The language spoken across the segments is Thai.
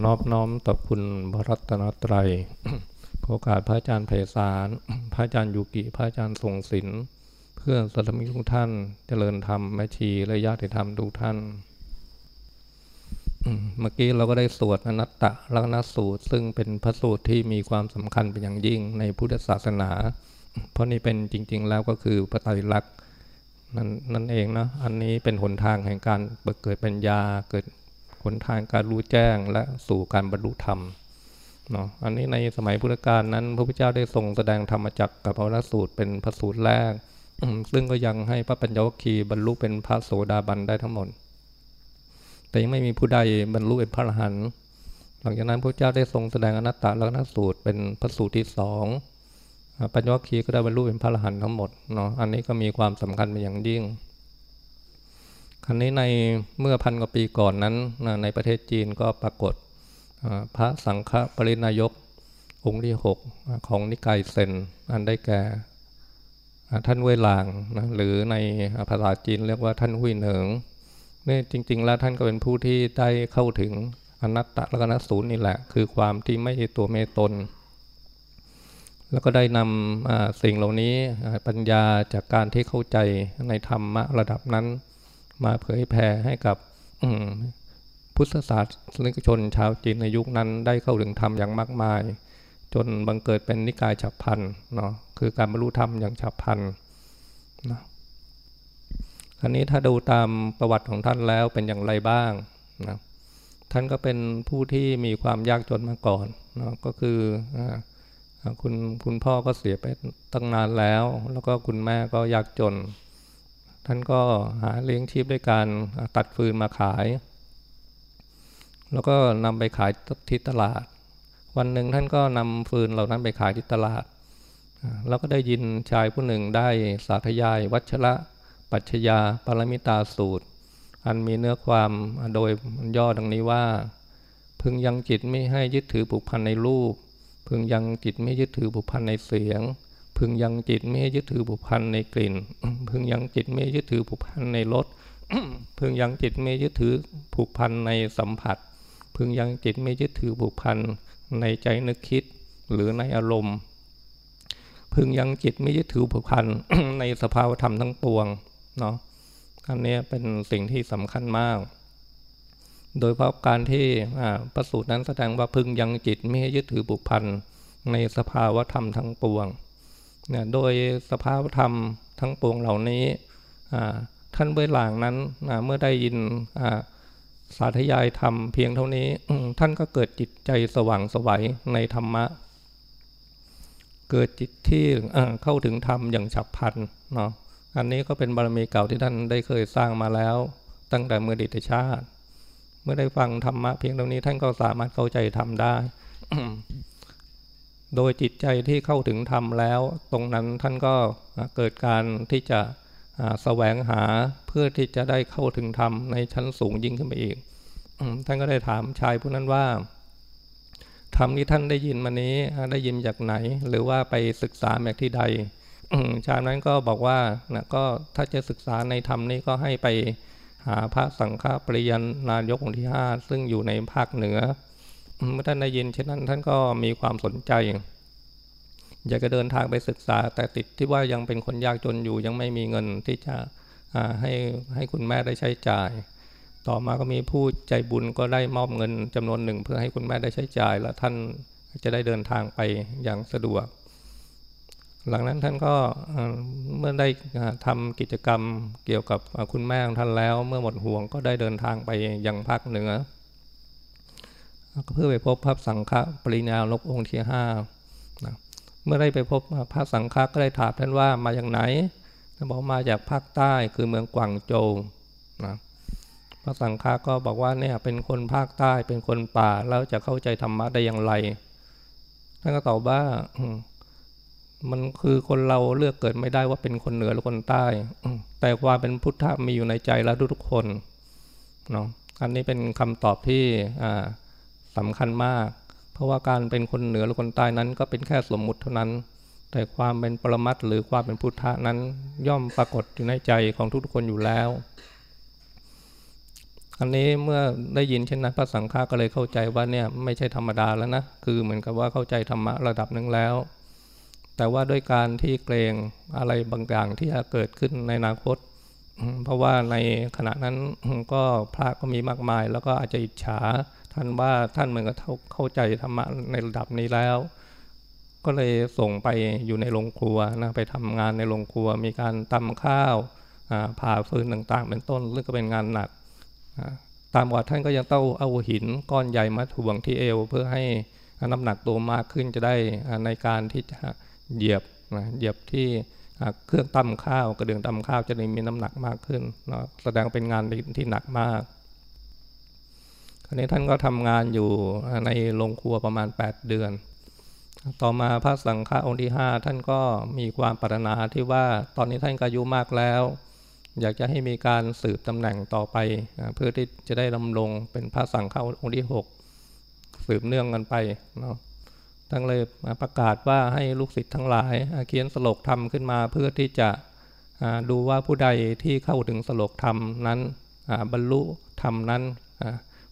อนอบน้อมต่อคุณพระรัตนตรัยโอกาสพระอาจารย์ไพศาล พระอาจารย์ยุกิ พระอาจารย์ทรงศิลป์เพื่อนสัตมิทุกท่านเจริญธรรมแม่ชีและญาติธรรมทุกท่าน เมื่อกี้เราก็ได้สวดอนัตตะลักนัสูตร ซึ่งเป็นพระสูตรที่มีความสำคัญเป็นอย่างยิ่งในพุทธศาสนา เพราะนี่เป็นจริง ๆ แล้วก็คือพระไตรลักษณ์นั่นนั่นเองนะ อันนี้เป็นหนทางแห่งการเกิดปัญญาเกิด หนทางการรู้แจ้งและสู่การบรรลุธรรมเนาะอันนี้ในสมัยพุทธกาลนั้น พระพุทธเจ้าได้ทรงแสดงธรรมจักกับพระสูตรเป็นพระสูตรแรก ซึ่งก็ยังให้พระปัญญวคีบรรลุเป็นพระโสดาบันได้ทั้งหมด แต่ยังไม่มีผู้ใดบรรลุเป็นพระอรหันต์หลังจากนั้นพระเจ้าได้ทรงแสดงอนัตตลักษณสูตรเป็นพระสูตรที่สองปัญญวคีก็ได้บรรลุเป็นพระอรหันต์ทั้งหมดเนาะอันนี้ก็มีความสำคัญเป็นอย่างยิ่ง ครั้นี้ในเมื่อพันกว่าปีก่อนนั้นในประเทศจีนก็ปรากฏพระสังฆปรินายกองค์ที่หกของนิกายเซนอันได้แก่ท่านเวลางนะหรือในภาษาจีนเรียกว่าท่านหุยเหนิงนี่จริง ๆ แล้วท่านก็เป็นผู้ที่ได้เข้าถึงอนัตตลกนัศูนนี่แหละ คือความที่ไม่ตัวเมตน แล้วก็ได้นำสิ่งเหล่านี้ปัญญาจากการที่เข้าใจในธรรมะระดับนั้น มาเผยแผ่ให้กับพุทธศาสนิกชนชาวจีนในยุคนั้นได้เข้าถึงธรรมอย่างมากมาย จนบังเกิดเป็นนิกายฉับพันเนาะคือการบรรลุธรรมอย่างฉับพันนะคราวนี้ถ้าดูตามประวัติของท่านแล้วเป็นอย่างไรบ้างนะท่านก็เป็นผู้ที่มีความยากจนมาก่อนเนาะก็คือคุณคุณพ่อก็เสียไปตั้งนานแล้ว แล้วก็คุณแม่ก็ยากจน ท่านก็หาเลี้ยงชีพด้วยการตัดฟืนมาขาย แล้วก็นำไปขายที่ตลาด วันหนึ่งท่านก็นำฟืนเหล่านั้นไปขายที่ตลาด แล้วก็ได้ยินชายผู้หนึ่งได้สาธยาย วัชระปัจชยาปรมิตาสูตร อันมีเนื้อความโดยย่อดังนี้ว่า พึงยังจิตไม่ให้ยึดถือผูกพันในรูป พึงยังจิตไม่ยึดถือผูกพันในเสียง พึงยังจิตไม่ยึดถือผูกพันในกลิ่น พึงยังจิตไม่ยึดถือผูกพันในรสพึงยังจิตไม่ยึดถือผูกพันในสัมผัส พึงยังจิตไม่ยึดถือผูกพันในใจนึกคิดหรือในอารมณ์ พึงยังจิตไม่ยึดถือผูกพันในสภาวธรรมทั้งปวงเนาะอันนี้เป็นสิ่งที่สำคัญมาก โดยเพราะการที่ประสูตรนั้นแสดงว่าพึงยังจิตไม่ยึดถือผูกพันในสภาวธรรมทั้งปวง นะโดยสภาพธรรมทั้งปวงเหล่านี้ ท่านเบื้องหลังนั้นเมื่อได้ยินสาธยายธรรมเพียงเท่านี้ ท่านก็เกิดจิตใจสว่างสวัยในธรรมะ เกิดจิตที่เข้าถึงธรรมอย่างฉับพลันเนาะอันนี้ก็เป็นบารมีเก่าที่ท่านได้เคยสร้างมาแล้ว ตั้งแต่เมื่อดิตชาติ เมื่อได้ฟังธรรมะเพียงเท่านี้ท่านก็สามารถเข้าใจธรรมได้ โดยจิตใจที่เข้าถึงธรรมแล้ว ตรงนั้นท่านก็เกิดการที่จะแสวงหาเพื่อที่จะได้เข้าถึงธรรมในชั้นสูงยิ่งขึ้นไปอีก ท่านก็ได้ถามชายผู้นั้นว่าธรรมที่ท่านได้ยินมานี้ได้ยินจากไหน หรือว่าไปศึกษาแบบที่ใดชายนั้นก็บอกว่านะก็ถ้าจะศึกษาในธรรมนี้ก็ให้ไปหาพระสังฆปริยันนายกองค์ที่ห้าซึ่งอยู่ในภาคเหนือ เมื่อท่านได้ยินเช่นนั้นท่านก็มีความสนใจ อยากจะเดินทางไปศึกษา แต่ติดที่ว่ายังเป็นคนยากจนอยู่ยังไม่มีเงินที่จะให้ให้คุณแม่ได้ใช้จ่าย ต่อมาก็มีผู้ใจบุญก็ได้มอบเงินจำนวนหนึ่ง เพื่อให้คุณแม่ได้ใช้จ่าย และท่านจะได้เดินทางไปอย่างสะดวก หลังนั้นท่านก็เมื่อได้ทำกิจกรรมเกี่ยวกับคุณแม่ของท่านแล้ว เมื่อหมดห่วงก็ได้เดินทางไปยังภาคเหนือ เพื่อไปพบพระสังฆปริญาลกองค์ที่ห้านะเมื่อได้ไปพบพระสังฆก็ได้ถามท่านว่ามาอย่างไหนท่านบอกมาจากภาคใต้คือเมืองกวางโจวนะพระสังฆก็บอกว่าเนี่ยเป็นคนภาคใต้เป็นคนป่าแล้วจะเข้าใจธรรมะได้อย่างไร ท่านก็ตอบว่ามันคือคนเราเลือกเกิดไม่ได้ว่าเป็นคนเหนือหรือคนใต้ แต่ความเป็นพุทธะมีอยู่ในใจแล้วทุกคนเนาะอันนี้เป็นคำตอบที่ อ่าสำคัญมาก เพราะว่าการเป็นคนเหนือหรือคนใต้นั้น ก็เป็นแค่สมมุติเท่านั้น แต่ความเป็นปรมัตหรือความเป็นพุทธะนั้น ย่อมปรากฏอยู่ในใจของทุกๆคนอยู่แล้ว อันนี้เมื่อได้ยินเช่นนั้นพระสังฆาก็เลยเข้าใจว่าเนี่ยไม่ใช่ธรรมดาแล้วนะคือเหมือนกับว่าเข้าใจธรรมะระดับหนึ่งแล้ว แต่ว่าด้วยการที่เกรงอะไรบางอย่างที่จะเกิดขึ้นในอนาคตเพราะว่าในขณะนั้นก็พระก็มีมากมาย แล้วก็อาจจะอิจฉา ท่านว่าท่านเหมือนกับเข้าใจธรรมะในระดับนี้แล้ว ก็เลยส่งไปอยู่ในโรงครัวนะไปทำงานในโรงครัว มีการตำข้าวผ่าฟืนต่างๆ เป็นต้นซึ่งก็เป็นงานหนักตามวัดท่านก็ยังต้องเอาหินก้อนใหญ่มาถ่วงที่เอว เพื่อให้น้ำหนักตัวมากขึ้นจะได้ในการที่จะเหยียบนะเหยียบที่เครื่องตั้มข้าวกระเดื่องตั้มข้าวจะได้มีน้ำหนักมากขึ้นนะแสดงเป็นงานที่หนักมาก คราวนี้ท่านก็ทำงานอยู่ในโรงครัวประมาณ 8 เดือน ต่อมาพระสังฆาองค์ที่ 5 ท่านก็มีความปรารถนาที่ว่าตอนนี้ท่านก็อายุมากแล้ว อยากจะให้มีการสืบตำแหน่งต่อไป เพื่อที่จะได้ดำรงเป็นพระสังฆาองค์ที่ 6 สืบเนื่องกันไปเนาะทั้งเลยประกาศว่าให้ลูกศิษย์ทั้งหลายเขียนสโลกธรรมขึ้นมาเพื่อที่จะดูว่าผู้ใดที่เข้าถึงสโลกธรรมนั้นบรรลุธรรมนั้น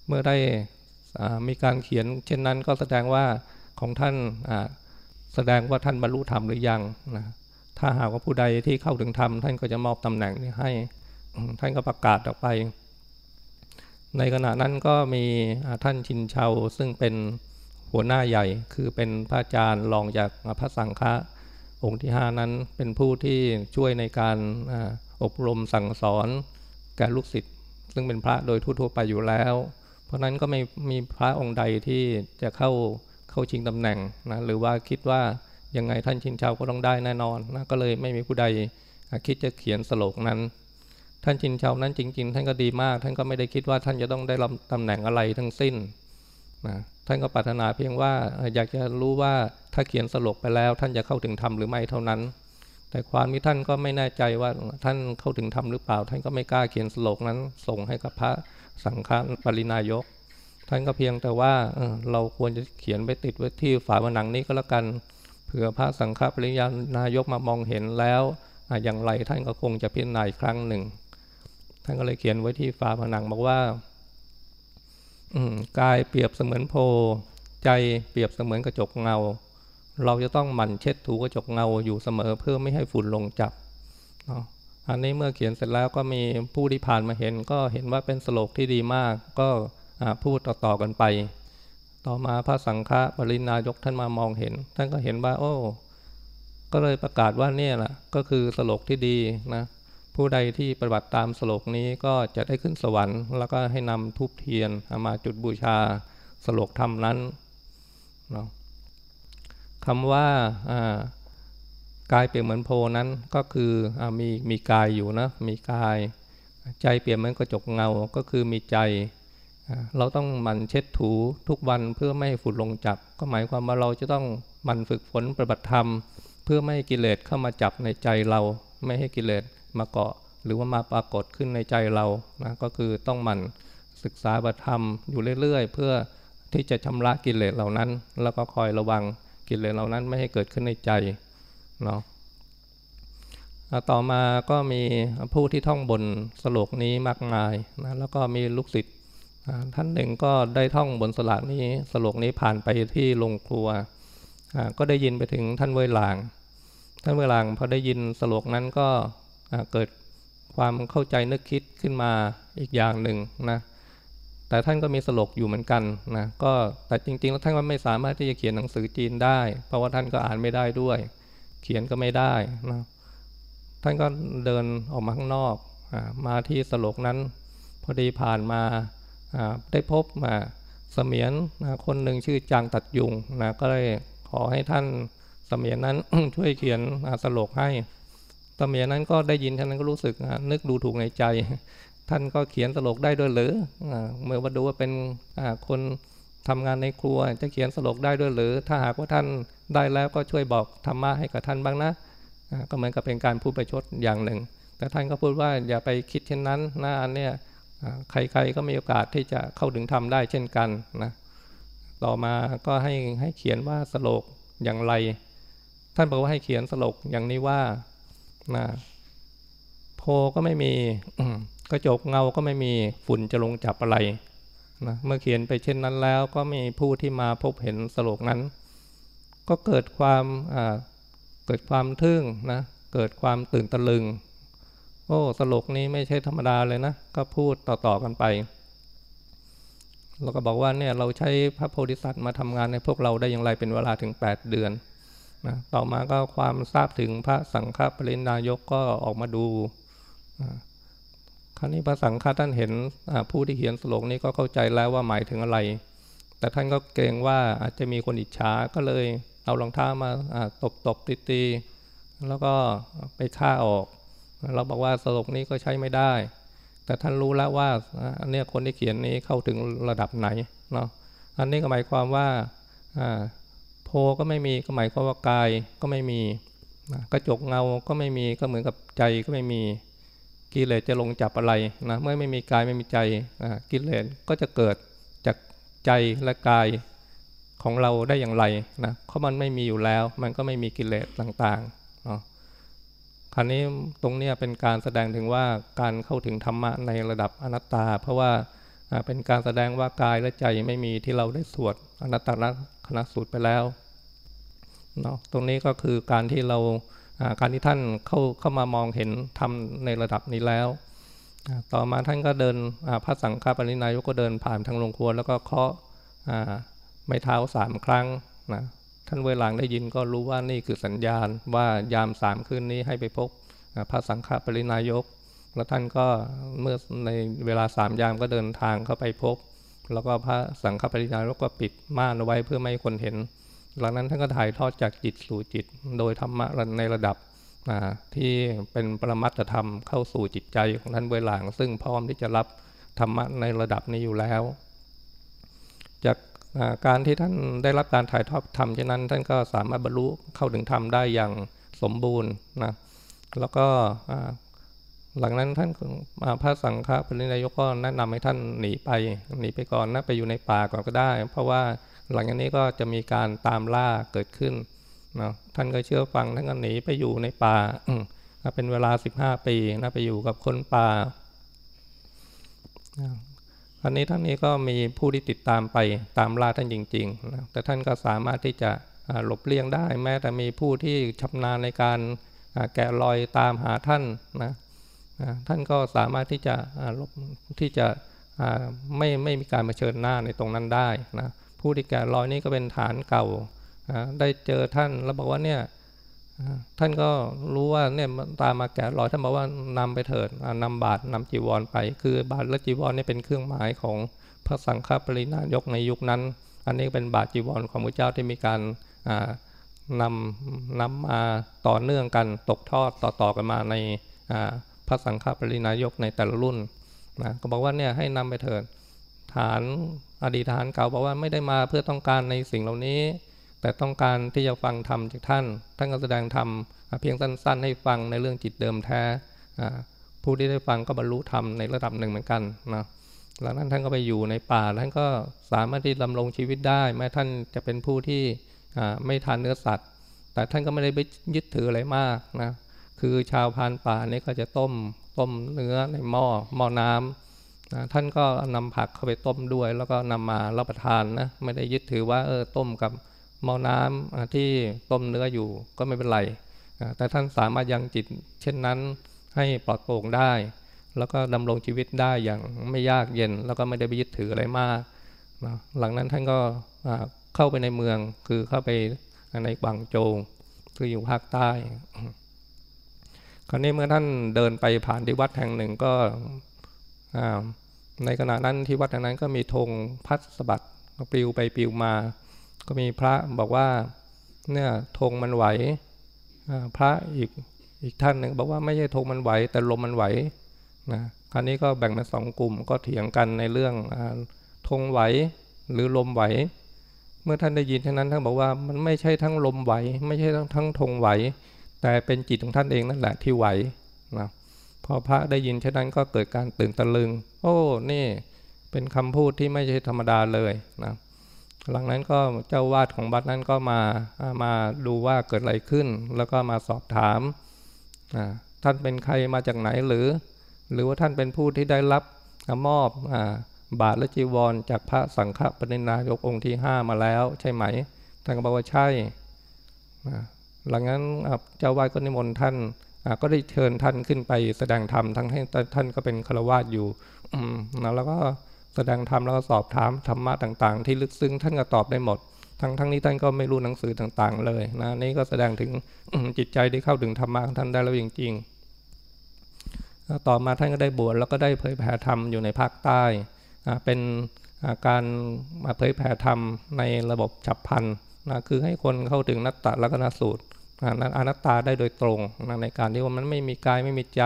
เมื่อได้มีการเขียน เช่นนั้นก็แสดงว่าของท่านแสดงว่าท่านบรรลุธรรมหรือยังนะถ้าหากว่าผู้ใดที่เข้าถึงธรรมท่านก็จะมอบตำแหน่งนี้ให้ท่านก็ประกาศออกไป ในขณะนั้นก็มีท่านชินเชาซึ่งเป็นหัวหน้าใหญ่คือเป็นพระอาจารย์รองจากพระสังฆะองค์ที่ห้านั้นเป็นผู้ที่ช่วยในการอบรมสั่งสอนแก่ลูกศิษย์ซึ่งเป็นพระโดยทั่วๆไปอยู่แล้ว เพราะนั้นก็ไม่มีพระองค์ใดที่จะเข้าเข้าชิงตำแหน่งนะหรือว่าคิดว่ายังไงท่านชินเชาก็ต้องได้แน่นอนนะก็เลยไม่มีผู้ใดคิดจะเขียนสโลกนั้น ท่านชินเชานั้นจริง ๆ ท่านก็ดีมาก ท่านก็ไม่ได้คิดว่าท่านจะต้องได้รับตำแหน่งอะไรทั้งสิ้นนะท่านก็ปรารถนาเพียงว่าอยากจะรู้ว่าถ้าเขียนสโลกไปแล้ว ท่านจะเข้าถึงธรรมหรือไม่เท่านั้น แต่ความที่ท่านก็ไม่แน่ใจว่าท่านเข้าถึงธรรมหรือเปล่า ท่านก็ไม่กล้าเขียนสโลกนั้นส่งให้กับพระ สังฆปรินายก ท่านก็เพียงแต่ว่าเราควรจะเขียนไปติดไว้ที่ฝาผนังนี้ก็แล้วกันเผื่อพระสังฆปริยานายกมามองเห็นแล้วอย่างไรท่านก็คงจะพิจารณาอีกครั้งหนึ่ง ท่านก็เลยเขียนไว้ที่ฝาผนังบอกว่ากายเปรียบเสมือนโพใจเปรียบเสมือนกระจกเงา เราจะต้องหมั่นเช็ดถูกระจกเงาอยู่เสมอเพื่อไม่ให้ฝุ่นลงจับ อันนี้เมื่อเขียนเสร็จแล้วก็มีผู้ที่ผ่านมาเห็น ก็เห็นว่าเป็นสโลกที่ดีมาก ก็พูดต่อๆกันไป ต่อมาพระสังฆะปรินายกท่านมามองเห็น ท่านก็เห็นว่า โอ้ ก็เลยประกาศว่าเนี่ยแหละก็คือสโลกที่ดีนะผู้ใดที่ปฏิบัติตามสโลกนี้ก็จะได้ขึ้นสวรรค์ แล้วก็ให้นำทุบเทียนมาจุดบูชาสโลกธรรมนั้นเนาะคำว่า กายเปรียบเหมือนโพนั้นก็คืออมีมีกายอยู่นะมีกาย ใจเปรียบเหมือนกระจกเงาก็คือมีใจ เราต้องหมั่นเช็ดถูทุกวันเพื่อไม่ให้ฝุ่นลงจับ ก็หมายความว่าเราจะต้องหมั่นฝึกฝนปฏิบัติธรรม เพื่อไม่ให้กิเลสเข้ามาจับในใจเรา ไม่ให้กิเลสมาเกาะ หรือว่ามาปรากฏขึ้นในใจเรานะก็คือต้องหมั่นศึกษาปฏิธรรมอยู่เรื่อยๆ เพื่อที่จะชำระกิเลสเหล่านั้น แล้วก็คอยระวังกิเลสเหล่านั้นไม่ให้เกิดขึ้นในใจ เนาะต่อมาก็มีผู้ที่ท่องบนสโลกนี้มากมายนะแล้วก็มีลูกศิษย์ท่านหนึ่งก็ได้ท่องบนสลากนี้สโลกนี้ผ่านไปที่โรงครัว ก็ได้ยินไปถึงท่านเวลาง ท่านเวลางพอได้ยินสโลกนั้นก็เกิดความเข้าใจนึกคิดขึ้นมาอีกอย่างหนึ่งนะแต่ท่านก็มีสโลกอยู่เหมือนกันนะก็แต่จริงๆแล้วท่านก็ไม่สามารถที่จะเขียนหนังสือจีนได้ เพราะว่าท่านก็อ่านไม่ได้ด้วย เขียนก็ไม่ได้นะท่านก็เดินออกมาข้างนอกมาที่สโลกนั้น พอดีผ่านมาได้พบมาเสมียนคนหนึ่งชื่อจางตัดยุงนะก็เลยขอให้ท่านเสมียนนั้นช่วยเขียนสโลกให้เสมียนนั้นก็ได้ยินท่านนั้นก็รู้สึกนึกดูถูกในใจ ท่านก็เขียนสโลกได้ด้วยหรือเมื่อมาดูว่าเป็นคน ทำงานในครัวจะเขียนสโลกได้ด้วยหรือ ถ้าหากว่าท่านได้แล้วก็ช่วยบอกธรรมะให้กับท่านบ้างนะ ก็เหมือนกับเป็นการพูดประชดอย่างหนึ่ง แต่ท่านก็พูดว่าอย่าไปคิดเช่นนั้นนะอันเนี้ยใครๆก็มีโอกาสที่จะเข้าถึงธรรมได้เช่นกันนะต่อมาก็ให้ให้เขียนว่าสโลกอย่างไร ท่านบอกว่าให้เขียนสโลกอย่างนี้ว่านะโพก็ไม่มีกระจกเงาก็ไม่มีฝุ่นจะลงจับอะไร นะเมื่อเขียนไปเช่นนั้นแล้วก็มีผู้ที่มาพบเห็นสโลกนั้น ก็เกิดความเกิดความทึ่งนะเกิดความตื่นตะลึง โอ้สโลกนี้ไม่ใช่ธรรมดาเลยนะ ก็พูดต่อๆกันไปเราก็บอกว่าเนี่ยเราใช้พระโพธิสัตว์มาทำงานในพวกเราได้อย่างไรเป็นเวลาถึง 8 เดือนนะต่อมาก็ความทราบถึงพระสังฆปรินายกก็ออกมาดู คราวนี้พระสังฆท่านเห็นผู้ที่เขียนสโลกนี้ก็เข้าใจแล้วว่าหมายถึงอะไร แต่ท่านก็เกรงว่าอาจจะมีคนอิจฉาก็เลยเอารองเท้ามาตบตบตีตีแล้วก็ไปฆ่าออก เราบอกว่าสโลกนี้ก็ใช้ไม่ได้ แต่ท่านรู้แล้วว่าอันนี้คนที่เขียนนี้เข้าถึงระดับไหนเนาะอันนี้ก็หมายความว่าโพก็ไม่มีก็หมายความว่ากายก็ไม่มีกระจกเงาก็ไม่มีก็เหมือนกับใจก็ไม่มี กิเลสจะลงจับอะไรนะเมื่อไม่มีกายไม่มีใจกิเลสก็จะเกิดจากใจและกายของเราได้อย่างไรนะเพราะมันไม่มีอยู่แล้ว มันก็ไม่มีกิเลสต่างๆเนาะคราวนี้ตรงนี้เป็นการแสดงถึงว่าการเข้าถึงธรรมะในระดับอนัตตา เพราะว่าเป็นการแสดงว่ากายและใจไม่มีที่เราได้สวดอนัตตลักษณสูตรไปแล้วเนาะตรงนี้ก็คือการที่เรา การที่ท่านเข้าเข้ามามองเห็นทำในระดับนี้แล้ว ต่อมาท่านก็เดินพระสังฆปรินายกก็เดินผ่านทางโรงครัว แล้วก็เคาะไม่เท้าสามครั้งนะท่านเวลางได้ยินก็รู้ว่านี่คือสัญญาณว่ายามสามคืนนี้ให้ไปพบพระสังฆปรินายก แล้วท่านก็เมื่อในเวลาสามยามก็เดินทางเข้าไปพบ แล้วก็พระสังฆปรินายกก็ปิดม่านเอาไว้เพื่อไม่ให้คนเห็น หลังนั้นท่านก็ถ่ายทอดจากจิตสู่จิต โดยธรรมะในระดับที่เป็นปรมัตธรรมเข้าสู่จิตใจของท่านเวลางซึ่งพร้อมที่จะรับธรรมะในระดับนี้อยู่แล้ว จากการที่ท่านได้รับการถ่ายทอดธรรมเช่นนั้น ท่านก็สามารถบรรลุเข้าถึงธรรมได้อย่างสมบูรณ์นะแล้วก็หลังนั้นท่านพระสังฆปรินายกก็แนะนำให้ท่านหนีไปหนีไปก่อนนะไปอยู่ในป่าก่อนก็ได้ เพราะว่า หลังจากนี้ก็จะมีการตามล่าเกิดขึ้นนะท่านก็เชื่อฟังท่านก็หนีไปอยู่ในป่าเป็นเวลาสิบห้าปีนะไปอยู่กับคนป่าอันนี้ท่านนี้ก็มีผู้ที่ติดตามไปตามล่าท่านจริงๆนะแต่ท่านก็สามารถที่จะหลบเลี่ยงได้ แม้แต่มีผู้ที่ชำนาญในการแกะรอยตามหาท่านนะท่านก็สามารถที่จะลบที่จะไม่ไม่มีการมาเชิญหน้าในตรงนั้นได้นะ ผู้ที่แกะรอยนี้ก็เป็นฐานเก่า ได้เจอท่านแล้วบอกว่าเนี่ยท่านก็รู้ว่าเนี่ยตามมาแกะรอยท่านบอกว่านำไปเถิดนำบาตรนำจีวรไป คือบาตรและจีวรนี่เป็นเครื่องหมายของพระสังฆปรินายกในยุคนั้น อันนี้เป็นบาตรจีวรของพระเจ้าที่มีการนำนำมาต่อเนื่องกันตกทอดต่อๆกันมาในพระสังฆปรินายกในแต่ละรุ่นนะก็บอกว่าเนี่ยให้นำไปเถิด ฐานอดีตฐานเก่าบอกว่าไม่ได้มาเพื่อต้องการในสิ่งเหล่านี้ แต่ต้องการที่จะฟังธรรมจากท่าน ท่านก็แสดงธรรมเพียงสั้น ๆ ให้ฟังในเรื่องจิตเดิมแท้ผู้ที่ได้ฟังก็บรรลุธรรมในระดับหนึ่งเหมือนกันนะหลังนั้นท่านก็ไปอยู่ในป่าท่านก็สามารถที่ดำรงชีวิตได้ แม้ท่านจะเป็นผู้ที่ไม่ทานเนื้อสัตว์ แต่ท่านก็ไม่ได้ไปยึดถืออะไรมากนะคือชาวพานป่านี่ก็จะต้มต้มเนื้อในหม้อหม้อน้ำ นะท่านก็นำผักเข้าไปต้มด้วย แล้วก็นำมารับประทานนะไม่ได้ยึดถือว่าเออต้มกับหม้อน้ำที่ต้มเนื้ออยู่ก็ไม่เป็นไรนะแต่ท่านสามารถยังจิต เช่นนั้นให้ปลอดโปร่งได้ แล้วก็ดำรงชีวิตได้อย่างไม่ยากเย็น แล้วก็ไม่ได้ไปยึดถืออะไรมากนะหลังนั้นท่านก็เข้าไปในเมืองคือเข้าไปในบางโจงคืออยู่ภาคใต้ คราวนี้เมื่อท่านเดินไปผ่านที่วัดแห่งหนึ่งก็ ในขณะนั้นที่วัดนั้นก็มีธงพัดสะบัดปลิวไปปลิวมา ก็มีพระบอกว่าเนี่ยธงมันไหวพระอีกอีกท่านหนึ่งบอกว่าไม่ใช่ธงมันไหว แต่ลมมันไหวนะคราวนี้ก็แบ่งเป็นสองกลุ่มก็เถียงกันในเรื่องธงไหวหรือลมไหว เมื่อท่านได้ยินเท่านั้นท่านบอกว่ามันไม่ใช่ทั้งลมไหว ไม่ใช่ทั้งทั้งธงไหว แต่เป็นจิตของท่านเองนั่นแหละที่ไหวนะ พอพระได้ยินเช่นนั้นก็เกิดการตื่นตะลึง โอ้นี่เป็นคำพูดที่ไม่ใช่ธรรมดาเลยนะหลังนั้นก็เจ้าวาดของบัดนั้นก็มามาดูว่าเกิดอะไรขึ้น แล้วก็มาสอบถามท่านเป็นใครมาจากไหนหรือ หรือว่าท่านเป็นผู้ที่ได้รับมอบบาทและจีวร จากพระสังฆปณินายกองค์ที่ห้ามาแล้วใช่ไหม ท่านก็บอกว่าใช่หลังนั้นเจ้าวาดก็นิมนต์ท่าน ก็ได้เชิญท่านขึ้นไปแสดงธรรมทั้งให้ท่านก็เป็นฆราวาสอยู่แล้วก็แสดงธรรมแล้วก็สอบถามธรรมะต่างๆ ที่ลึกซึ้งท่านก็ตอบได้หมด ทั้งทั้งนี้ท่านก็ไม่รู้หนังสือต่างๆ เลยนะนี่ก็แสดงถึงจิตใจที่เข้าถึงธรรมะของท่านได้แล้วจริงๆต่อมาท่านก็ได้บวชแล้วก็ได้เผยแผ่ธรรมอยู่ในภาคใต้เป็นการมาเผยแผ่ธรรมในระบบฉับพันนะคือให้คนเข้าถึงนัตตะลักษณสูตร นั้นอนัตตาได้โดยตรงนะในการที่ว่ามันไม่มีกายไม่มีใจ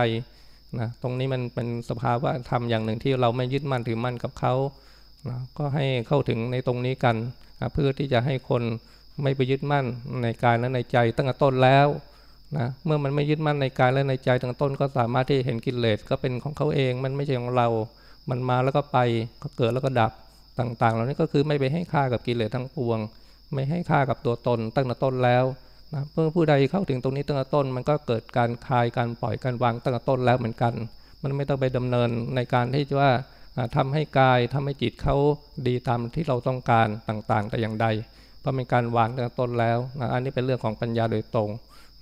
นะตรงนี้มันเป็นสภาวะธรรมอย่างหนึ่งที่เราไม่ยึดมั่นถือมั่นกับเขานะก็ให้เข้าถึงในตรงนี้กันนะเพื่อที่จะให้คนไม่ไปยึดมั่นในกายและในใจตั้งแต่ต้นแล้วนะเมื่อมันไม่ยึดมั่นในกายและในใจตั้งแต่ต้นก็สามารถที่เห็นกิเลสก็เป็นของเขาเองมันไม่ใช่ของเรา มันมาแล้วก็ไปก็เกิดแล้วก็ดับต่างๆ เหล่านี้ก็คือไม่ไปให้ค่ากับกิเลสทั้งปวง ไม่ให้ค่ากับตัวตนตั้งแต่ต้นแล้ว นะเมื่อผู้ใดเข้าถึงตรงนี้ตั้งแต่ต้น มันก็เกิดการคลายการปล่อยการวางตั้งแต่ต้นแล้วเหมือนกัน มันไม่ต้องไปดำเนินในการที่จะว่าทำให้กายทำให้จิตเขาดีตามที่เราต้องการต่างๆ แต่อย่างใด เพราะเป็นการวางตั้งแต่ต้นแล้วนะอันนี้เป็นเรื่องของปัญญาโดยตรง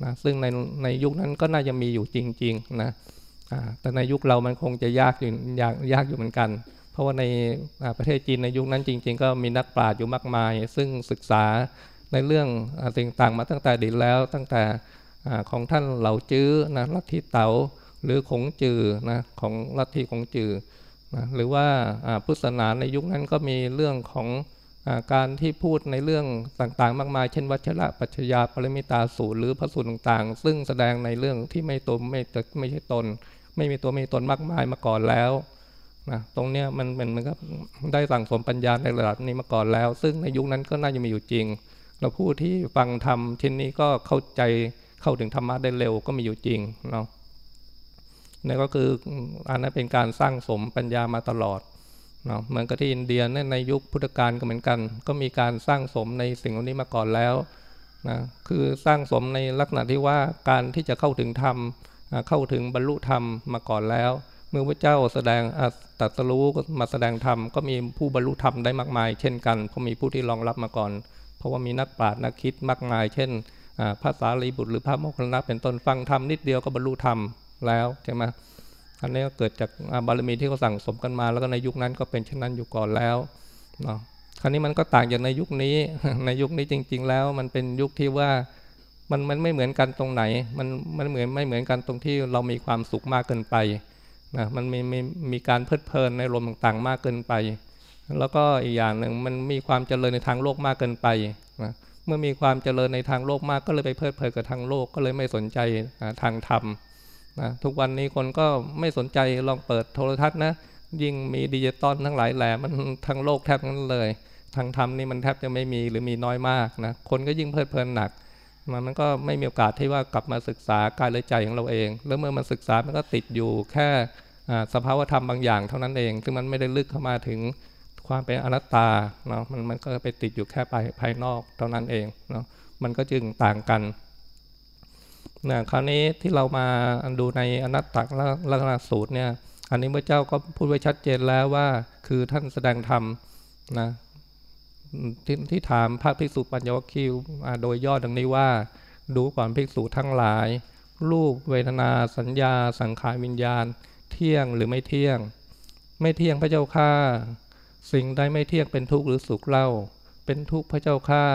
นะซึ่งในในยุคนั้นก็น่าจะมีอยู่จริงๆนะแต่ในยุคเรามันคงจะยากอยู่ยากยากอยู่เหมือนกัน เพราะว่าในประเทศจีนในยุคนั้นจริง ๆ ก็มีนักปราชญ์อยู่มากมาย ซึ่งศึกษา ในเรื่องสิ่งต่างมาตั้งแต่ดีแล้วตั้งแต่ของท่านเหล่าจื้อนะลัทธิเต๋าหรือขงจือนะของลัทธิขงจือนะหรือว่าพุทธศาสนาในยุคนั้นก็มีเรื่องของอการที่พูดในเรื่องต่างๆ มากมาย เช่น วัชระปัจจยาปรมิตาสูตรหรือพระสูตรต่างๆ ซึ่งแสดงในเรื่องที่ไม่ตนไม่ไม่ใช่ตน ไม่มีตัวไม่ตนมากมายมาก่อนแล้วนะตรงเนี้ยมันเป็นมันก็ได้สั่งสมปัญญาในระดับนี้มาก่อนแล้ว ซึ่งในยุคนั้นก็น่าจะมีอยู่จริง เราผู้ที่ฟังธรรมชิ้นนี้ก็เข้าใจเข้าถึงธรรมะได้เร็วก็มีอยู่จริงเนาะนี่ก็คืออันนั้นเป็นการสร้างสมปัญญามาตลอดเนาะเหมือนกับที่อินเดียในยุคพุทธกาลก็เหมือนกัน ก็มีการสร้างสมในสิ่งเหล่านี้มาก่อนแล้วนะคือสร้างสมในลักษณะที่ว่าการที่จะเข้าถึงธรรมเข้าถึงบรรลุธรรมมาก่อนแล้ว เมื่อพระเจ้าแสดงตัดสรู้มาแสดงธรรมก็มีผู้บรรลุธรรมได้มากมาย เช่นกันเพราะมีผู้ที่รองรับมาก่อน เพราะว่ามีนักปราชญ์นักคิดมากมาย เช่นภาษาลีบุตรหรือพระโมคคัลลาเป็นต้นฟังธรรมนิดเดียวก็บรรลุธรรมแล้วใช่ไหมอันนี้ก็เกิดจากบารมีที่เขาสั่งสมกันมา แล้วก็ในยุคนั้นก็เป็นเช่นนั้นอยู่ก่อนแล้วเนาะคราวนี้มันก็ต่างจากในยุคนี้ ในยุคนี้จริง ๆ แล้วมันเป็นยุคที่ว่ามันมันไม่เหมือนกันตรงไหน มันมันเหมือนไม่เหมือนกันตรงที่เรามีความสุขมากเกินไปนะมันมีมีมีการเพลิดเพลินในลมต่างๆมากเกินไป แล้วก็อีกอย่างหนึ่งมันมีความเจริญในทางโลกมากเกินไปนะเมื่อมีความเจริญในทางโลกมากก็เลยไปเพลิดเพลินกับทางโลกก็เลยไม่สนใจทางธรรมนะทุกวันนี้คนก็ไม่สนใจลองเปิดโทรทัศน์นะยิ่งมีดิจิตอลทั้งหลายแหล่มันทางโลกแทบนั้นเลย ทางธรรมนี่มันแทบจะไม่มีหรือมีน้อยมากนะคนก็ยิ่งเพลิดเพลินหนักมันมันก็ไม่มีโอกาสที่ว่ากลับมาศึกษากายและใจของเราเอง แล้วเมื่อมันศึกษามันก็ติดอยู่แค่สภาวธรรมบางอย่างเท่านั้นเองซึ่งมันไม่ได้ลึกเข้ามาถึง ความเป็นอนัตตาเนาะมันมันก็ไปติดอยู่แค่ภายภายนอกเท่านั้นเองเนาะมันก็จึงต่างกันนะคราวนี้ที่เรามาดูในอนัตตลักษณะสูตรเนี่ยอันนี้พระเจ้าก็พูดไว้ชัดเจนแล้วว่าคือท่านแสดงธรรมนะที่ที่ถามพระภิกษุปัญญวคิวโดยย่อดังนี้ว่า ดูก่อนภิกษุทั้งหลาย รูปเวทนาสัญญา สังขารวิญญาณ เที่ยงหรือไม่เที่ยง ไม่เที่ยงพระเจ้าข้า สิ่งใดไม่เที่ยงเป็นทุกข์หรือสุขเล่า เป็นทุกข์พระเจ้าข้า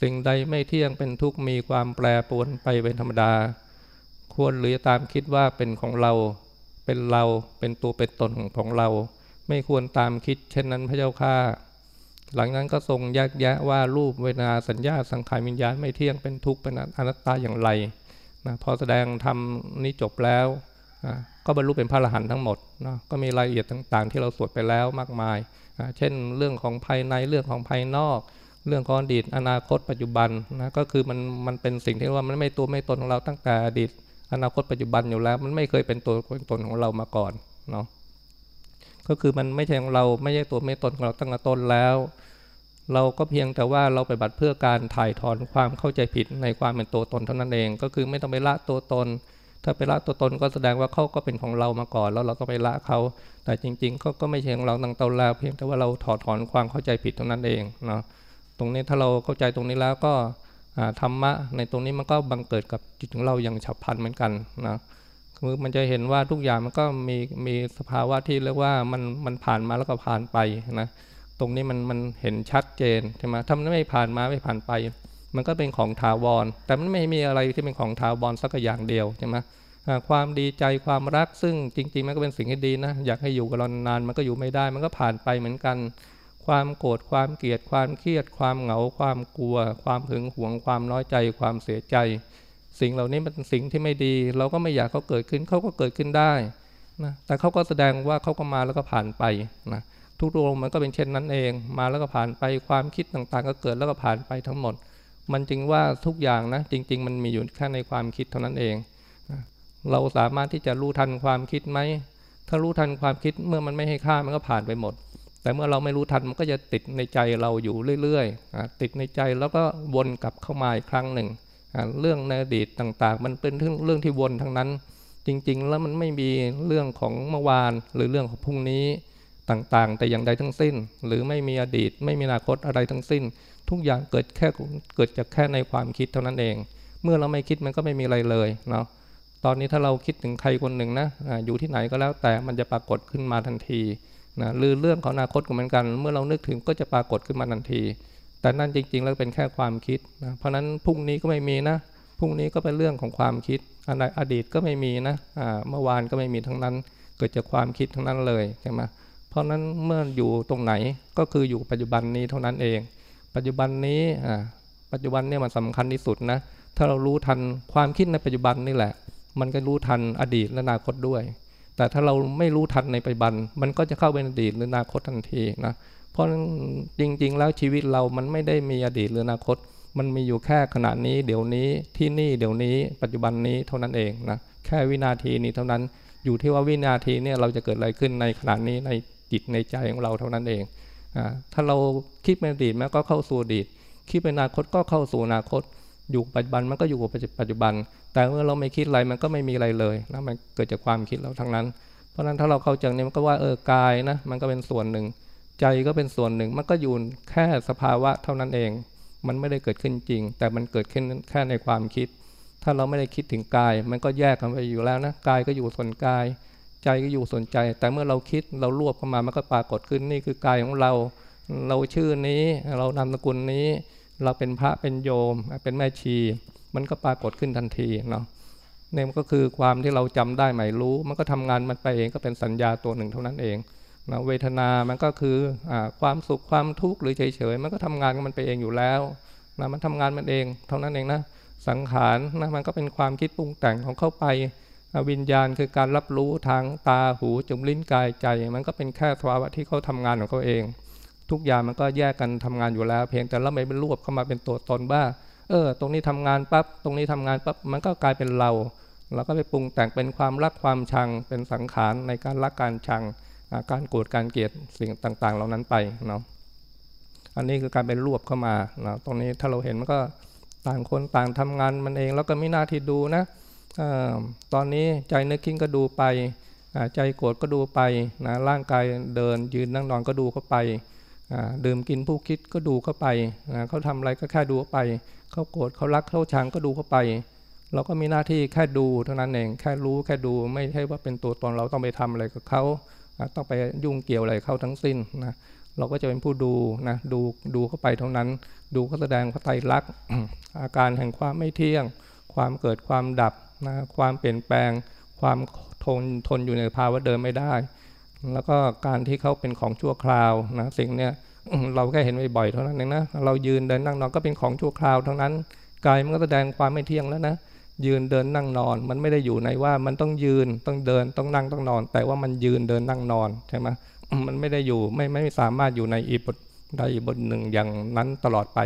สิ่งใดไม่เที่ยงเป็นทุกข์มีความแปรปรวนไปเป็นธรรมดา ควรหรือตามคิดว่าเป็นของเรา เป็นเราเป็นตัวเป็นตนของของเรา ไม่ควรตามคิดเช่นนั้นพระเจ้าข้าหลังนั้นก็ทรงแยกแยะว่ารูปเวทนาสัญญาสังขารวิญญาณไม่เที่ยงเป็นทุกข์เป็นอนัตตาอย่างไรนะพอแสดงทำนี้จบแล้ว ก็บรรลุเป็นพระอรหันต์ทั้งหมดนะก็มีรายละเอียดต่าง ๆ ที่เราสวดไปแล้วมากมาย เช่นเรื่องของภายในเรื่องของภายนอก เรื่องของอดีต อนาคตปัจจุบันนะก็คือมันมันเป็นสิ่งที่ว่ามันไม่ตัวไม่ตนของเราตั้งแต่อดีต อนาคตปัจจุบันอยู่แล้ว มันไม่เคยเป็นตัวเป็นตนของเรามาก่อนเนาะก็คือมันไม่ใช่ของเราไม่ใช่ตัวไม่ตนของเราตั้งแต่ต้นแล้ว เราก็เพียงแต่ว่าเราไปบัตรเพื่อการถ่ายถอนความเข้าใจผิดในความเป็นตัวตนเท่านั้นเอง ก็คือไม่ต้องไปละตัวตน ถ้าไปละตัวตนก็แสดงว่าเขาก็เป็นของเรามาก่อน แล้วเราก็ไปละเขา แต่จริงๆเขาก็ไม่ใช่ของเราตั้งแต่แรกเพียงแต่ว่าเราถอดถอนความเข้าใจผิดตรงนั้นเองเนาะตรงนี้ถ้าเราเข้าใจตรงนี้แล้วก็ธรรมะในตรงนี้มันก็บังเกิดกับจิตของเราอย่างฉับพลันเหมือนกันนะคือมันจะเห็นว่าทุกอย่างมันก็มีมีสภาวะที่เรียกว่ามันมันผ่านมาแล้วก็ผ่านไปนะตรงนี้มันมันเห็นชัดเจนใช่ไหมถ้ามันไม่ผ่านมาไม่ผ่านไป มันก็เป็นของถาวร แต่มันไม่มีอะไรที่เป็นของถาวรสักอย่างเดียวใช่ไหมความดีใจความรักซึ่งจริง ๆ มันก็เป็นสิ่งที่ดีนะ อยากให้อยู่กับเรานานมันก็อยู่ไม่ได้ มันก็ผ่านไปเหมือนกัน ความโกรธความเกลียด ความเครียด ความเหงา ความกลัว ความหึงหวง ความน้อยใจ ความเสียใจ สิ่งเหล่านี้มันเป็นสิ่งที่ไม่ดี เราก็ไม่อยากเขาเกิดขึ้นเขาก็เกิดขึ้นได้นะแต่เขาก็แสดงว่าเขาก็มาแล้วก็ผ่านไปนะทุกดวงมันก็เป็นเช่นนั้นเอง มาแล้วก็ผ่านไปความคิดต่างๆ ก็เกิดแล้วก็ผ่านไปทั้งหมด มันจึงว่าทุกอย่างนะจริง ๆ มันมีอยู่แค่ในความคิดเท่านั้นเอง เราสามารถที่จะรู้ทันความคิดไหมถ้ารู้ทันความคิดเมื่อมันไม่ให้ค่ามันก็ผ่านไปหมด แต่เมื่อเราไม่รู้ทันมันก็จะติดในใจเราอยู่เรื่อยๆติดในใจแล้วก็วนกลับเข้ามาอีกครั้งหนึ่งเรื่องในอดีตต่างๆ มันเป็นเรื่องที่วนทั้งนั้น จริง ๆ แล้วมันไม่มีเรื่องของเมื่อวานหรือเรื่องของพรุ่งนี้ต่างๆ แต่อย่างใดทั้งสิ้น หรือไม่มีอดีต ไม่มีอนาคตอะไรทั้งสิ้น ทุกอย่างเกิดแค่เกิดจากแค่ในความคิดเท่านั้นเอง เมื่อเราไม่คิดมันก็ไม่มีอะไรเลยเนาะตอนนี้ถ้าเราคิดถึงใครคนหนึ่งนะอยู่ที่ไหนก็แล้วแต่มันจะปรากฏขึ้นมาทันทีนะหรือเรื่องของอนาคตก็เหมือนกัน เมื่อเรานึกถึงก็จะปรากฏขึ้นมาทันที แต่นั่นจริง ๆ แล้วเป็นแค่ความคิดนะเพราะนั้นพรุ่งนี้ก็ไม่มีนะพรุ่งนี้ก็เป็นเรื่องของความคิดอดีตก็ไม่มีนะเมื่อวานก็ไม่มีทั้งนั้น เกิดจากความคิดทั้งนั้นเลยใช่ไหมเพราะนั้นเมื่ออยู่ตรงไหนก็คืออยู่ปัจจุบันนี้เท่านั้นเอง ปัจจุบันนี้ปัจจุบันเนี่ยมันสำคัญที่สุดนะ ถ้าเรารู้ทันความคิดในปัจจุบันนี่แหละ มันก็รู้ทันอดีตและอนาคตด้วย แต่ถ้าเราไม่รู้ทันในปัจจุบัน มันก็จะเข้าเป็นอดีตหรืออนาคตทันทีนะ เพราะจริง ๆ แล้วชีวิตเรามันไม่ได้มีอดีตหรืออนาคต มันมีอยู่แค่ขณะนี้ เดี๋ยวนี้ที่นี่เดี๋ยวนี้ ปัจจุบันนี้เท่านั้นเองนะ แค่วินาทีนี้เท่านั้น อยู่ที่ว่าวินาทีเนี่ยเราจะเกิดอะไรขึ้นในขณะนี้ในจิตในใจของเราเท่านั้นเอง ถ้าเราคิดเป็นอดีตมันก็เข้าสู่อดีต คิดเป็นอนาคตก็เข้าสู่อนาคต อยู่ปัจจุบันมันก็อยู่กับปัจจุบัน แต่เมื่อเราไม่คิดอะไรมันก็ไม่มีอะไรเลยนะมันเกิดจากความคิดเราทั้งนั้น เพราะฉะนั้นถ้าเราเข้าใจนี่มันก็ว่าเออกายนะมันก็เป็นส่วนหนึ่ง ใจก็เป็นส่วนหนึ่ง มันก็อยู่แค่สภาวะเท่านั้นเอง มันไม่ได้เกิดขึ้นจริง แต่มันเกิดขึ้นแค่ในความคิด ถ้าเราไม่ได้คิดถึงกาย มันก็แยกกันไปอยู่แล้วนะกายก็อยู่ส่วนกาย ใจก็อยู่สนใจ แต่เมื่อเราคิดเรารวบเข้ามามันก็ปรากฏขึ้นนี่คือกายของเรา เราชื่อนี้เรานามสกุลนี้ เราเป็นพระเป็นโยม เป็นแม่ชี มันก็ปรากฏขึ้นทันทีเนาะเนี่ยมันก็คือความที่เราจำได้หมายรู้ มันก็ทำงานมันไปเองก็เป็นสัญญาตัวหนึ่งเท่านั้นเองนะเวทนา มันก็คืออความสุขความทุกข์หรือเฉยๆมันก็ทำงานมันไปเองอยู่แล้วนะมันทำงานมันเอง เท่านั้นเองนะสังขารนะมันก็เป็นความคิดปรุงแต่งของเข้าไป วิญญาณคือการรับรู้ทางตาหูจมลิ้นกายใจ มันก็เป็นแค่สภาวะที่เขาทำงานของเขาเอง ทุกอย่างมันก็แยกกันทำงานอยู่แล้ว เพียงแต่เราไม่เป็นรวบเข้ามาเป็นตัวตนบ้าเออ ตรงนี้ทำงานปับ๊บตรงนี้ทำงานปับ๊บมันก็กลายเป็นเราเราก็ไปปรุงแต่งเป็นความรักความชังเป็นสังขารในการรักการชังการโกรธการเกลียดสิ่งต่าง ๆ เหล่านั้นไปเนาะอันนี้คือการเป็นรวบเข้ามาเนาะตรงนี้ถ้าเราเห็นมันก็ต่างคนต่างทำงานมันเอง แล้วก็มีหน้าที่ดูนะ ตอนนี้ใจนึกคิดก็ดูไป ใจโกรธก็ดูไปนะร่างกายเดินยืนนั่งนอนก็ดูเข้าไปดื่มกินผู้คิดก็ดูเข้าไปเขาทำอะไรก็แค่ดูเข้าไป เขาโกรธเขารักเขาชังก็ดูเข้าไป เราก็มีหน้าที่แค่ดูเท่านั้นเองแค่รู้แค่ดูไม่ใช่ว่าเป็นตัวตนเราต้องไปทำอะไรกับเขาต้องไปยุ่งเกี่ยวอะไรเขาทั้งสิ้นนะเราก็จะเป็นผู้ดูนะดูดูเข้าไปเท่านั้น ดูก็แสดงพระไตรลักษณ์อาการแห่งความไม่เที่ยง ความเกิดความดับ นะความเปลี่ยนแปลง ความทนทนอยู่ในภาวะเดิมไม่ได้ แล้วก็การที่เขาเป็นของชั่วคราวนะสิ่งเนี้ยเราแค่เห็นบ่อยๆเท่านั้นเองนะเรายืนเดินนั่งนอนก็เป็นของชั่วคราวทั้งนั้นกายมันก็แสดงความไม่เที่ยงแล้วนะยืนเดินนั่งนอน มันไม่ได้อยู่ในว่ามันต้องยืนต้องเดินต้องนั่งต้องนอน แต่ว่ามันยืนเดินนั่งนอนใช่ไหมมันไม่ได้อยู่ไม่ไม่สามารถอยู่ในอีบทใดบทหนึ่งอย่างนั้นตลอดไป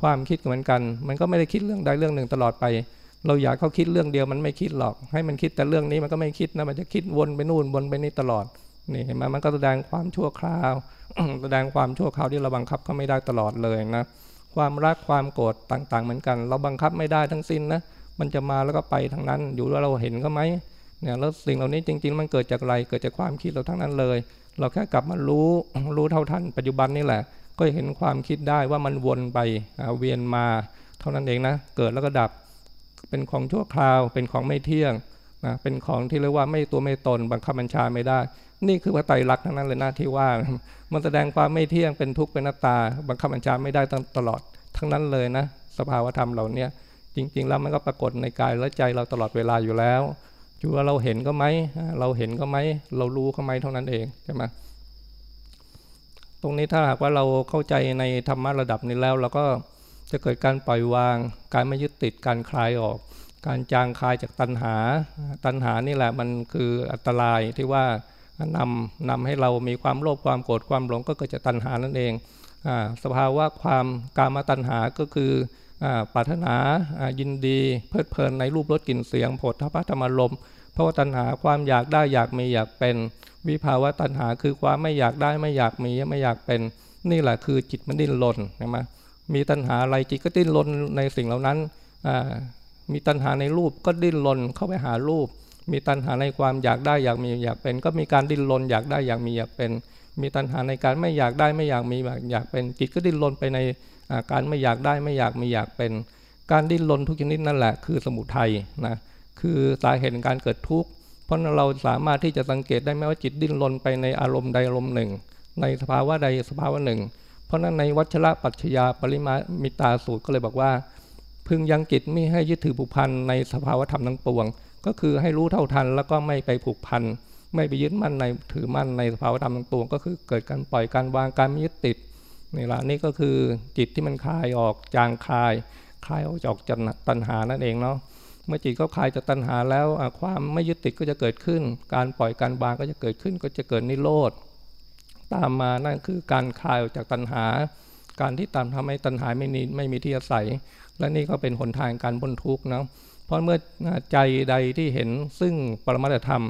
ความคิดเหมือนกัน มันก็ไม่ได้คิดเรื่องใดเรื่องหนึ่งตลอดไป เราอยากเขาคิดเรื่องเดียวมันไม่คิดหรอก ให้มันคิดแต่เรื่องนี้มันก็ไม่คิดนะมันจะคิดวนไปนู่นวนไปนี่ตลอดนี่เห็นไหมมันก็แสดงความชั่วคราว แสดงความชั่วคราวที่เราบังคับเขาไม่ได้ตลอดเลยนะ ความรักความโกรธต่างๆ เหมือนกัน เราบังคับไม่ได้ทั้งสิ้นนะมันจะมาแล้วก็ไปทางนั้น อยู่ว่าเราเห็นก็ไหมเนี่ยแล้วสิ่งเหล่านี้จริง ๆ มันเกิดจากอะไรเกิดจากความคิดเราทั้งนั้นเลย เราแค่กลับมารู้รู้เท่าทันปัจจุบันนี่แหละ ก็เห็นความคิดได้ว่ามันวนไปเวียนมา เท่านั้นเองนะ เกิดแล้วก็ดับ เป็นของชั่วคราว เป็นของไม่เที่ยงนะเป็นของที่เรียกว่าไม่ตัวไม่ตน บังคับบัญชาไม่ได้ นี่คือพระไตรลักษณ์ทั้งนั้นเลยนะที่ว่ามันแสดงความไม่เที่ยงเป็นทุกข์เป็นหนัตตา บังคับบัญชาไม่ได้ตลอด ทั้งนั้นเลยนะ สภาวธรรมเหล่านี้จริง ๆ แล้วมันก็ปรากฏในกายและใจเราตลอดเวลาอยู่แล้วอยู่ว่าเราเห็นก็ไหมเราเห็นก็ไหมเรารู้ก็ไหมเท่านั้นเองใช่ไหมตรงนี้ถ้าหากว่าเราเข้าใจในธรรมะระดับนี้แล้วเราก็ จะเกิดการปล่อยวาง การไม่ยึดติดการคลายออก การจางคลายจากตัณหา ตัณหานี่แหละมันคืออันตรายที่ว่านำนำให้เรามีความโลภความโกรธความหลงก็เกิดจากตัณหานั่นเองอสภาวะความกามาตัณหาก็คือปรารถนายินดี เพลิดเพลินในรูปรสกลิ่นเสียงผลทพธรรมลมเพราะว่าตัณหาความอยากได้อยากมีอยากเป็น วิภาวะตัณหาคือความไม่อยากได้ไม่อยากมีไม่อยากเป็น นี่แหละคือจิตมันดิ้นรนใช่ไหม มีตัณหาอะไรจิตก็ดิ้นรนในสิ่งเหล่านั้น มีตัณหาในรูปก็ดิ้นรนเข้าไปหารูป มีตัณหาในความอยากได้อยากมีอยากเป็น ก็มีการดิ้นรนอยากได้อยากมีอยากเป็น มีตัณหาในการไม่อยากได้ไม่อยากมีอยากเป็นจิตก็ดิ้นรนไปในการไม่อยากได้ไม่อยากมีอยากเป็น การดิ้นรนทุกชนิดนั่นแหละคือสมุทัยนะคือสาเหตุการเกิดทุกข์เพราะเราสามารถที่จะสังเกตได้ไหมว่าจิตดิ้นรนไปในอารมณ์ใดอารมณ์หนึ่ง ในสภาวะใดสภาวะหนึ่ง ราะนั้นในวัชระปัจฉยาปริมามิตาสูตรก็เลยบอกว่า พึงยังจิตไม่ให้ยึดถือผูกพันในสภาวธรรมทั้งปวง ก็คือให้รู้เท่าทันแล้วก็ไม่ไปผูกพันไม่ไปยึดมั่นในถือมั่นในสภาวธรรมทั้งปวง ก็คือเกิดการปล่อยการวางการไม่ยึดติดนี่ละนี่ก็คือจิตที่มันคลายออกจางคลายคลายออกจากตัณหานั่นเองเนาะเมื่อจิตเขาคลายจากตัณหาแล้วความไม่ยึดติดก็จะเกิดขึ้น การปล่อยการวางก็จะเกิดขึ้น ก็จะเกิดนิโรธ ตามมานั่นคือการคลายออกจากตัณหา การที่ตามทำให้ตัณหาไม่มีไม่มีที่อาศัย และนี่ก็เป็นหนทางการพ้นทุกข์นะเพราะเมื่อใจใดที่เห็นซึ่งปรมัตธรรม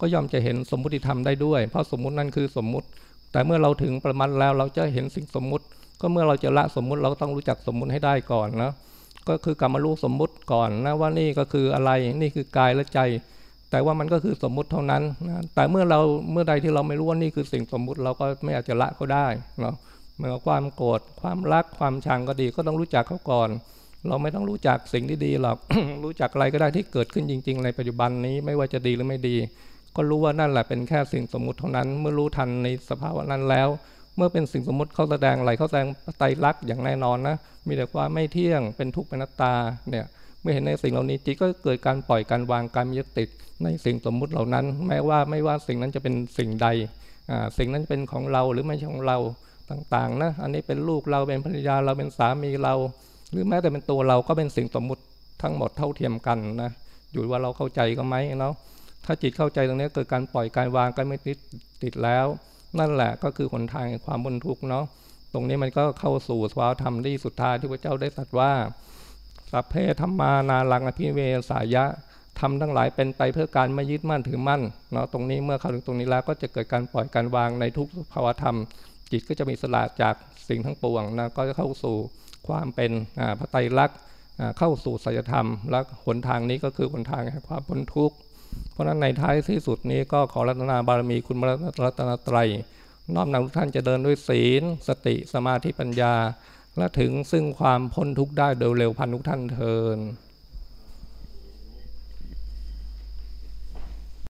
ก็ย่อมจะเห็นสมมุติธรรมได้ด้วย เพราะสมมุตินั่นคือสมมุติ แต่เมื่อเราถึงประมาณแล้วเราจะเห็นสิ่งสมมุติ ก็เมื่อเราจะละสมมุติเราต้องรู้จักสมมุติให้ได้ก่อนนะก็คือกรรมรู้สมมุติก่อนนะว่านี่ก็คืออะไรนี่คือกายและใจ แต่ว่ามันก็คือสมมุติเท่านั้นนะแต่เมื่อเราเมื่อใดที่เราไม่รู้ว่านี่คือสิ่งสมมุติเราก็ไม่อาจจะละเขาได้เนาะเมื่อความโกรธความรักความชังก็ดีก็ต้องรู้จักเขาก่อน เราไม่ต้องรู้จักสิ่งที่ดีหรอกรู้จักอะไรก็ได้ที่เกิดขึ้นจริง ๆ ในปัจจุบันนี้ไม่ว่าจะดีหรือไม่ดี ก็รู้ว่านั่นแหละเป็นแค่สิ่งสมมุติเท่านั้น เมื่อรู้ทันในสภาวะนั้นแล้ว เมื่อเป็นสิ่งสมมติเขาแสดงอะไรเขาแสดงไตรลักษณ์อย่างแน่นอนนะมีแต่ความไม่เที่ยงเป็นทุกข์เป็นนัตตาเนี่ย เมื่อเห็นในสิ่งเหล่านี้จิตก็เกิดการปล่อยการวางการยึดติดในสิ่งสมมุติเหล่านั้น แม้ว่าไม่ว่าสิ่งนั้นจะเป็นสิ่งใดสิ่งนั้นเป็นของเราหรือไม่ใช่ของเราต่างๆนะอันนี้เป็นลูกเราเป็นภรรยาเราเป็นสามีเรา หรือแม้แต่เป็นตัวเราก็เป็นสิ่งสมมุติทั้งหมดเท่าเทียมกันนะอยู่ว่าเราเข้าใจก็ไหมเนาะถ้าจิตเข้าใจตรงนี้เกิดการปล่อยการวางการไม่ติดติดแล้ว นั่นแหละก็คือหนทางความบนทุกข์เนาะตรงนี้มันก็เข้าสู่สภาวธรรมที่สุดท้ายที่พระเจ้าได้ตรัสว่า สัพเพธรรมานาลังอภิเวสายะทำทั้งหลายเป็นไปเพื่อการไม่ยึดมั่นถือมั่นเนาะตรงนี้เมื่อเข้าถึงตรงนี้แล้วก็จะเกิดการปล่อยการวางในทุกภาวธรรม จิตก็จะมีสละจากสิ่งทั้งปวงนะก็จะเข้าสู่ความเป็นพระไตรลักษณ์เข้าสู่สัจธรรม และหนทางนี้ก็คือหนทางแห่งความพ้นทุกข์เพราะนั้นในท้ายที่สุดนี้ก็ขอรัตนาบารมีคุณรัตนตรัยน้อมนำทุกท่านจะเดินด้วยศีล สติสมาธิปัญญา และถึงซึ่งความพ้นทุกข์ได้โดยเร็วพันทุกท่านเทิน